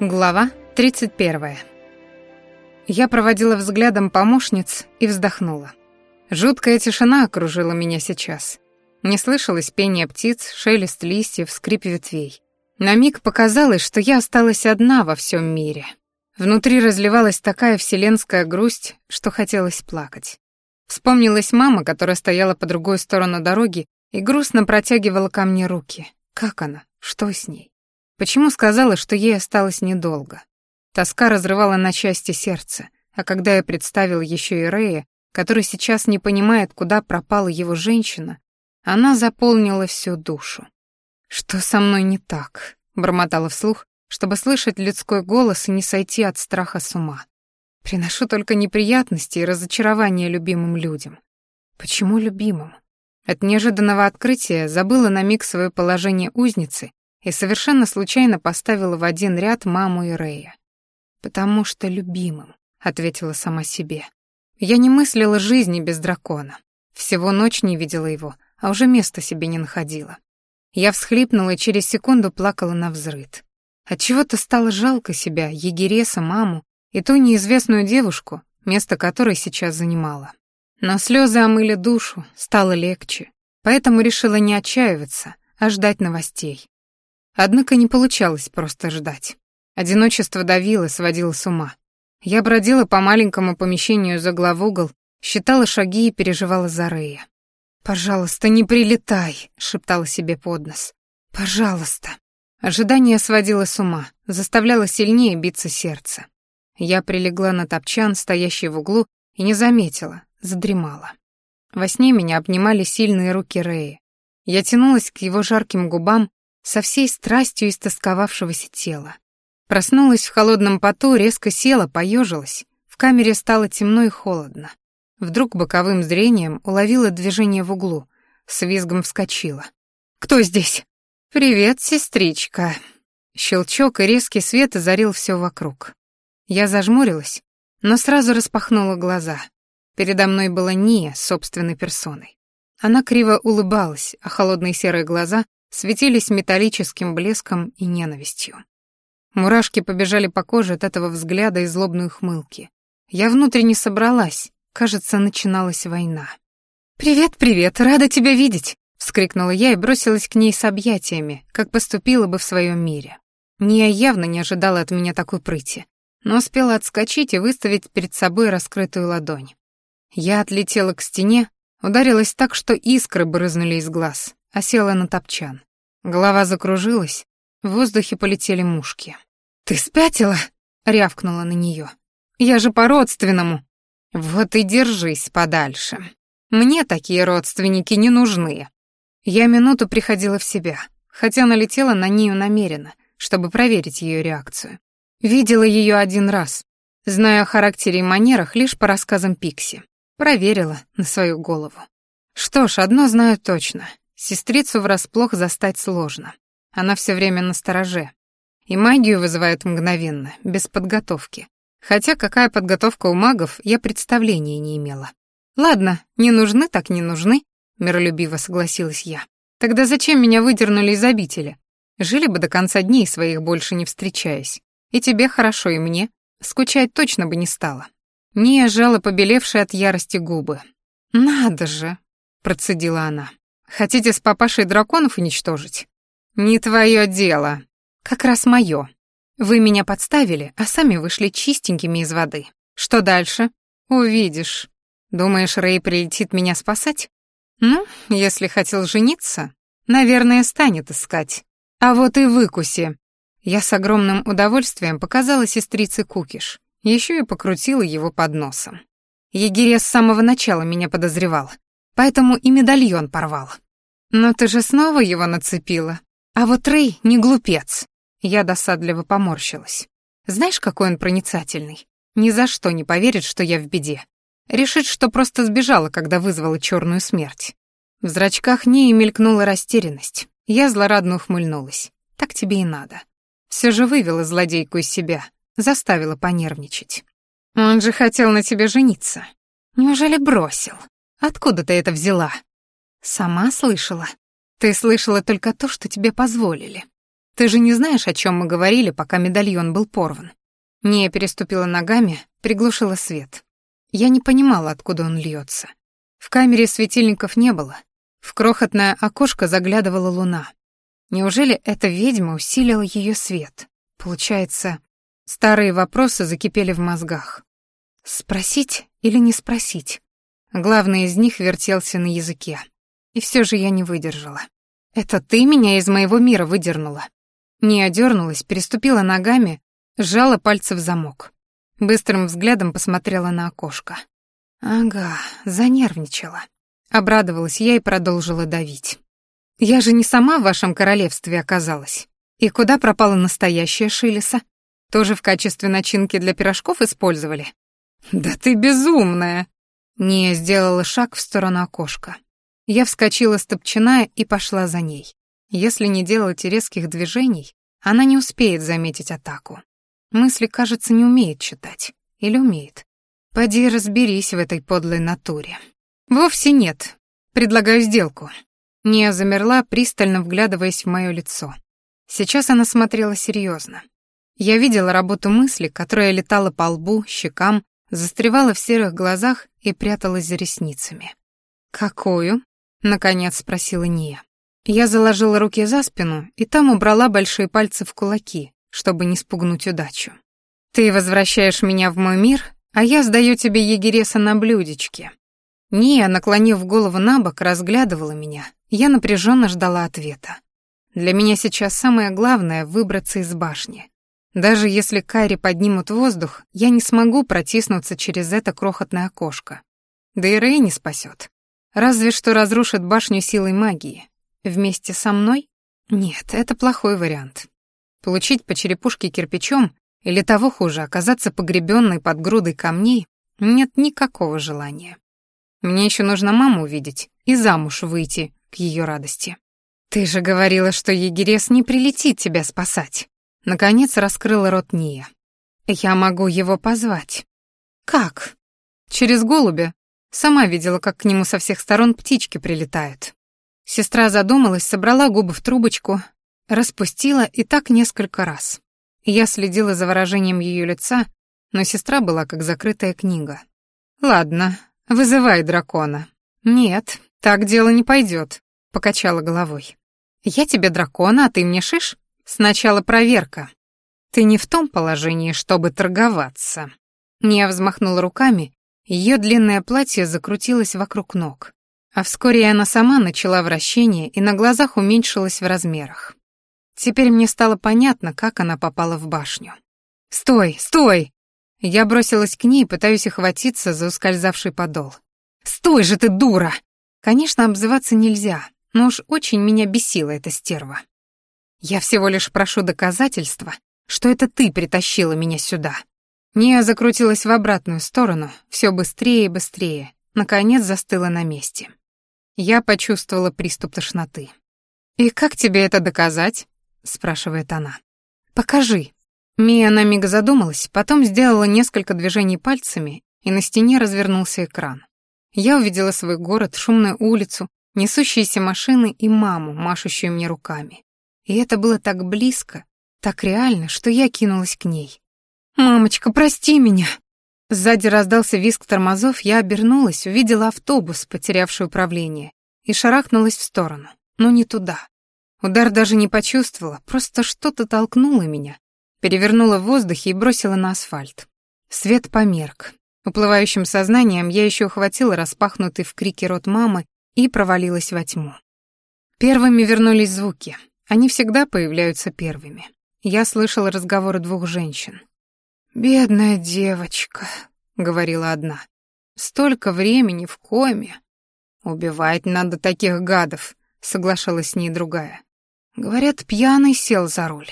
Глава 31. Я проводила взглядом помощниц и вздохнула. Жуткая тишина окружила меня сейчас. Не слышалось пение птиц, шелест листьев, скрип ветвей. На миг показалось, что я осталась одна во всем мире. Внутри разливалась такая вселенская грусть, что хотелось плакать. Вспомнилась мама, которая стояла по другой сторону дороги и грустно протягивала ко мне руки. Как она? Что с ней? Почему сказала, что ей осталось недолго? Тоска разрывала на части сердце, а когда я представил еще и Рея, который сейчас не понимает, куда пропала его женщина, она заполнила всю душу. «Что со мной не так?» — бормотала вслух, чтобы слышать людской голос и не сойти от страха с ума. Приношу только неприятности и разочарования любимым людям. Почему любимым? От неожиданного открытия забыла на миг свое положение узницы и совершенно случайно поставила в один ряд маму и Рея. «Потому что любимым», — ответила сама себе. Я не мыслила жизни без дракона. Всего ночь не видела его, а уже места себе не находила. Я всхлипнула и через секунду плакала на взрыд. Отчего-то стало жалко себя, егереса, маму и ту неизвестную девушку, место которой сейчас занимала. Но слезы омыли душу, стало легче, поэтому решила не отчаиваться, а ждать новостей. Однако не получалось просто ждать. Одиночество давило, сводило с ума. Я бродила по маленькому помещению за угол, считала шаги и переживала за Рея. «Пожалуйста, не прилетай», — шептала себе под нос. «Пожалуйста». Ожидание сводило с ума, заставляло сильнее биться сердце. Я прилегла на топчан, стоящий в углу, и не заметила, задремала. Во сне меня обнимали сильные руки Рэя. Я тянулась к его жарким губам, со всей страстью истосковавшегося тела. Проснулась в холодном поту, резко села, поежилась. В камере стало темно и холодно. Вдруг боковым зрением уловила движение в углу, с визгом вскочила. «Кто здесь?» «Привет, сестричка». Щелчок и резкий свет озарил все вокруг. Я зажмурилась, но сразу распахнула глаза. Передо мной была Ния собственной персоной. Она криво улыбалась, а холодные серые глаза светились металлическим блеском и ненавистью. Мурашки побежали по коже от этого взгляда и злобной ухмылки. Я внутренне собралась, кажется, начиналась война. «Привет, привет, рада тебя видеть!» — вскрикнула я и бросилась к ней с объятиями, как поступила бы в своем мире. Ния явно не ожидала от меня такой прыти, но успела отскочить и выставить перед собой раскрытую ладонь. Я отлетела к стене, ударилась так, что искры брызнули из глаз, а села на топчан. Голова закружилась, в воздухе полетели мушки. «Ты спятила?» — рявкнула на нее. «Я же по-родственному». «Вот и держись подальше. Мне такие родственники не нужны». Я минуту приходила в себя, хотя налетела на нее намеренно, чтобы проверить ее реакцию. Видела ее один раз, зная о характере и манерах лишь по рассказам Пикси. Проверила на свою голову. Что ж, одно знаю точно. Сестрицу врасплох застать сложно. Она все время на стороже. И магию вызывает мгновенно, без подготовки. Хотя какая подготовка у магов, я представления не имела. «Ладно, не нужны, так не нужны», — миролюбиво согласилась я. «Тогда зачем меня выдернули из обители? Жили бы до конца дней своих, больше не встречаясь. И тебе хорошо, и мне. Скучать точно бы не стало». Ния сжала побелевшие от ярости губы. «Надо же», — процедила она. Хотите с папашей драконов уничтожить? Не твое дело. Как раз мое. Вы меня подставили, а сами вышли чистенькими из воды. Что дальше? Увидишь. Думаешь, Рэй прилетит меня спасать? Ну, если хотел жениться, наверное, станет искать. А вот и выкуси. Я с огромным удовольствием показала сестрице кукиш. Еще и покрутила его под носом. Егерес с самого начала меня подозревал поэтому и медальон порвал. Но ты же снова его нацепила. А вот Рэй не глупец. Я досадливо поморщилась. Знаешь, какой он проницательный? Ни за что не поверит, что я в беде. Решит, что просто сбежала, когда вызвала черную смерть. В зрачках Нии мелькнула растерянность. Я злорадно ухмыльнулась. Так тебе и надо. Все же вывела злодейку из себя, заставила понервничать. Он же хотел на тебе жениться. Неужели бросил? Откуда ты это взяла? Сама слышала. Ты слышала только то, что тебе позволили. Ты же не знаешь, о чем мы говорили, пока медальон был порван. Ния переступила ногами, приглушила свет. Я не понимала, откуда он льется. В камере светильников не было. В крохотное окошко заглядывала луна. Неужели эта ведьма усилила ее свет? Получается, старые вопросы закипели в мозгах. Спросить или не спросить? Главный из них вертелся на языке. И все же я не выдержала. «Это ты меня из моего мира выдернула?» Не одернулась, переступила ногами, сжала пальцы в замок. Быстрым взглядом посмотрела на окошко. «Ага, занервничала». Обрадовалась я и продолжила давить. «Я же не сама в вашем королевстве оказалась. И куда пропала настоящая Шилиса? Тоже в качестве начинки для пирожков использовали?» «Да ты безумная!» Не сделала шаг в сторону окошка. Я вскочила с топчина и пошла за ней. Если не делать резких движений, она не успеет заметить атаку. Мысли, кажется, не умеет читать. Или умеет. Поди разберись в этой подлой натуре. Вовсе нет. Предлагаю сделку. Ния замерла, пристально вглядываясь в мое лицо. Сейчас она смотрела серьезно. Я видела работу мысли, которая летала по лбу, щекам, застревала в серых глазах и пряталась за ресницами. «Какую?» — наконец спросила Ния. Я заложила руки за спину и там убрала большие пальцы в кулаки, чтобы не спугнуть удачу. «Ты возвращаешь меня в мой мир, а я сдаю тебе егереса на блюдечке». Ния, наклонив голову на бок, разглядывала меня. Я напряженно ждала ответа. Для меня сейчас самое главное — выбраться из башни. Даже если Кайри поднимут воздух, я не смогу протиснуться через это крохотное окошко. Да и Рэй не спасет. Разве что разрушит башню силой магии. Вместе со мной? Нет, это плохой вариант. Получить по черепушке кирпичом или того хуже, оказаться погребенной под грудой камней нет никакого желания. Мне еще нужно маму увидеть и замуж выйти к ее радости. Ты же говорила, что егерес не прилетит тебя спасать. Наконец раскрыла рот Ния. «Я могу его позвать». «Как?» «Через голубя. Сама видела, как к нему со всех сторон птички прилетают». Сестра задумалась, собрала губы в трубочку, распустила и так несколько раз. Я следила за выражением ее лица, но сестра была как закрытая книга. «Ладно, вызывай дракона». «Нет, так дело не пойдет», — покачала головой. «Я тебе дракона, а ты мне шиш?» Сначала проверка. Ты не в том положении, чтобы торговаться. Ния взмахнула руками, ее длинное платье закрутилось вокруг ног. А вскоре она сама начала вращение и на глазах уменьшилась в размерах. Теперь мне стало понятно, как она попала в башню. «Стой, стой!» Я бросилась к ней, пытаюсь охватиться за ускользавший подол. «Стой же ты, дура!» Конечно, обзываться нельзя, но уж очень меня бесила эта стерва. Я всего лишь прошу доказательства, что это ты притащила меня сюда. Ния закрутилась в обратную сторону, все быстрее и быстрее, наконец застыла на месте. Я почувствовала приступ тошноты. «И как тебе это доказать?» — спрашивает она. «Покажи». Мия на миг задумалась, потом сделала несколько движений пальцами, и на стене развернулся экран. Я увидела свой город, шумную улицу, несущиеся машины и маму, машущую мне руками. И это было так близко, так реально, что я кинулась к ней. «Мамочка, прости меня!» Сзади раздался визг тормозов, я обернулась, увидела автобус, потерявший управление, и шарахнулась в сторону, но не туда. Удар даже не почувствовала, просто что-то толкнуло меня, перевернуло в воздухе и бросило на асфальт. Свет померк. Уплывающим сознанием я еще ухватила распахнутый в крике рот мамы и провалилась во тьму. Первыми вернулись звуки. Они всегда появляются первыми. Я слышала разговоры двух женщин. «Бедная девочка», — говорила одна. «Столько времени в коме». «Убивать надо таких гадов», — соглашалась с ней другая. «Говорят, пьяный сел за руль».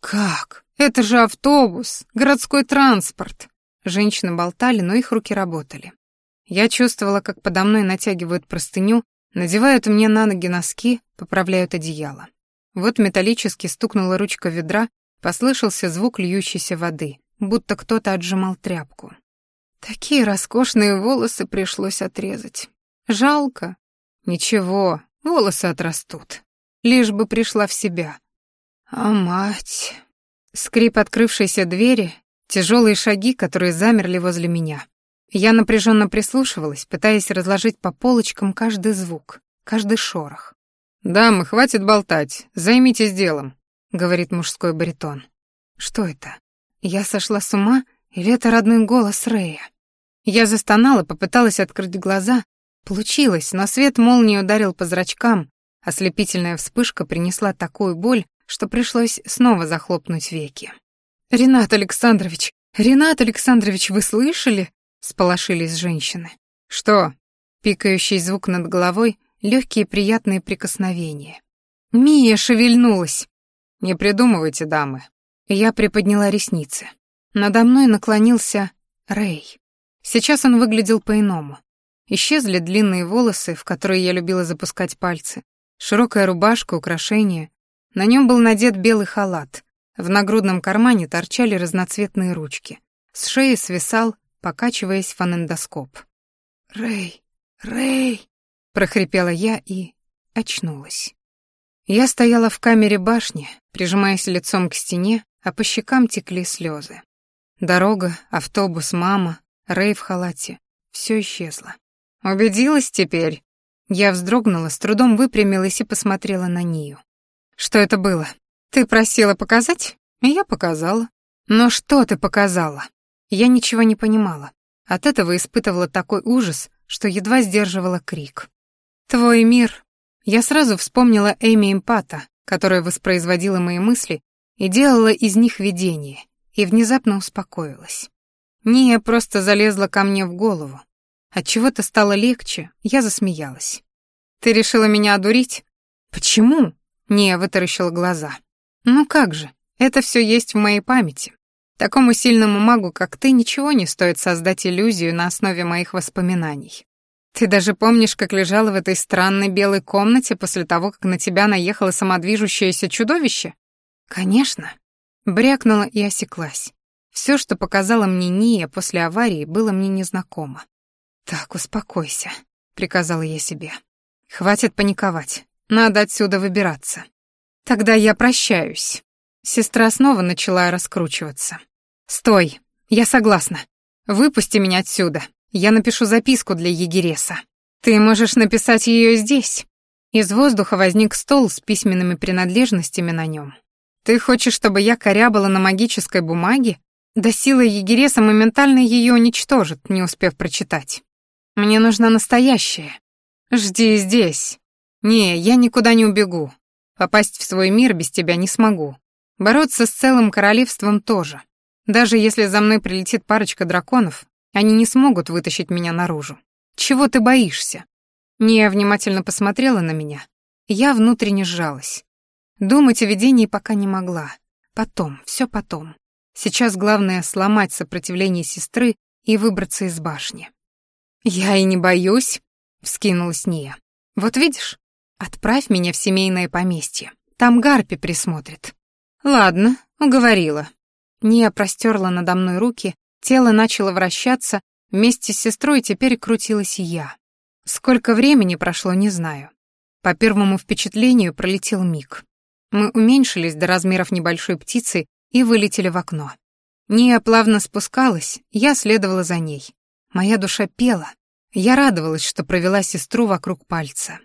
«Как? Это же автобус, городской транспорт». Женщины болтали, но их руки работали. Я чувствовала, как подо мной натягивают простыню, надевают мне на ноги носки, поправляют одеяло. Вот металлически стукнула ручка ведра, послышался звук льющейся воды, будто кто-то отжимал тряпку. Такие роскошные волосы пришлось отрезать. Жалко. Ничего, волосы отрастут. Лишь бы пришла в себя. А мать... Скрип открывшейся двери, тяжелые шаги, которые замерли возле меня. Я напряженно прислушивалась, пытаясь разложить по полочкам каждый звук, каждый шорох. «Дамы, хватит болтать, займитесь делом», — говорит мужской баритон. Что это? Я сошла с ума, или это родной голос Рэя? Я застонала, попыталась открыть глаза. Получилось, но свет молнии ударил по зрачкам, ослепительная вспышка принесла такую боль, что пришлось снова захлопнуть веки. «Ренат Александрович! Ренат Александрович, вы слышали?» — сполошились женщины. «Что?» — пикающий звук над головой, легкие приятные прикосновения. «Мия шевельнулась!» «Не придумывайте, дамы!» Я приподняла ресницы. Надо мной наклонился Рэй. Сейчас он выглядел по-иному. Исчезли длинные волосы, в которые я любила запускать пальцы, широкая рубашка, украшения, на нем был надет белый халат. В нагрудном кармане торчали разноцветные ручки. С шеи свисал, покачиваясь фонендоскоп. «Рэй! Рэй!» — прохрипела я и очнулась. Я стояла в камере башни, прижимаясь лицом к стене, а по щекам текли слезы. Дорога, автобус, мама, Рэй в халате — все исчезло. «Убедилась теперь?» Я вздрогнула, с трудом выпрямилась и посмотрела на Нию. Что это было? Ты просила показать? Я показала. Но что ты показала? Я ничего не понимала. От этого испытывала такой ужас, что едва сдерживала крик. Твой мир. Я сразу вспомнила Эми Эмпата, которая воспроизводила мои мысли и делала из них видение, и внезапно успокоилась. Ния просто залезла ко мне в голову. От чего-то стало легче, я засмеялась. Ты решила меня одурить? Почему? Не, вытаращила глаза. Ну как же, это все есть в моей памяти. Такому сильному магу, как ты, ничего не стоит создать иллюзию на основе моих воспоминаний. Ты даже помнишь, как лежала в этой странной белой комнате после того, как на тебя наехало самодвижущееся чудовище? Конечно. Брякнула и осеклась. Все, что показала мне Ния после аварии, было мне незнакомо. «Так, успокойся», — приказала я себе. «Хватит паниковать. Надо отсюда выбираться. Тогда я прощаюсь. Сестра снова начала раскручиваться. Стой, я согласна. Выпусти меня отсюда. Я напишу записку для Егереса. Ты можешь написать ее здесь. Из воздуха возник стол с письменными принадлежностями на нем. Ты хочешь, чтобы я корябала на магической бумаге? Да сила Егереса моментально ее уничтожит, не успев прочитать. Мне нужна настоящая. Жди здесь. «Не, я никуда не убегу. Попасть в свой мир без тебя не смогу. Бороться с целым королевством тоже. Даже если за мной прилетит парочка драконов, они не смогут вытащить меня наружу. Чего ты боишься?» Ния внимательно посмотрела на меня. Я внутренне сжалась. Думать о видении пока не могла. Потом, все потом. Сейчас главное сломать сопротивление сестры и выбраться из башни. «Я и не боюсь», — вскинулась Ния. «Вот видишь, Отправь меня в семейное поместье. Там Гарпи присмотрит. Ладно, уговорила. Ния простерла надо мной руки, тело начало вращаться, вместе с сестрой теперь крутилась и я. Сколько времени прошло, не знаю. По первому впечатлению пролетел миг. Мы уменьшились до размеров небольшой птицы и вылетели в окно. Ния плавно спускалась, я следовала за ней. Моя душа пела. Я радовалась, что провела сестру вокруг пальца.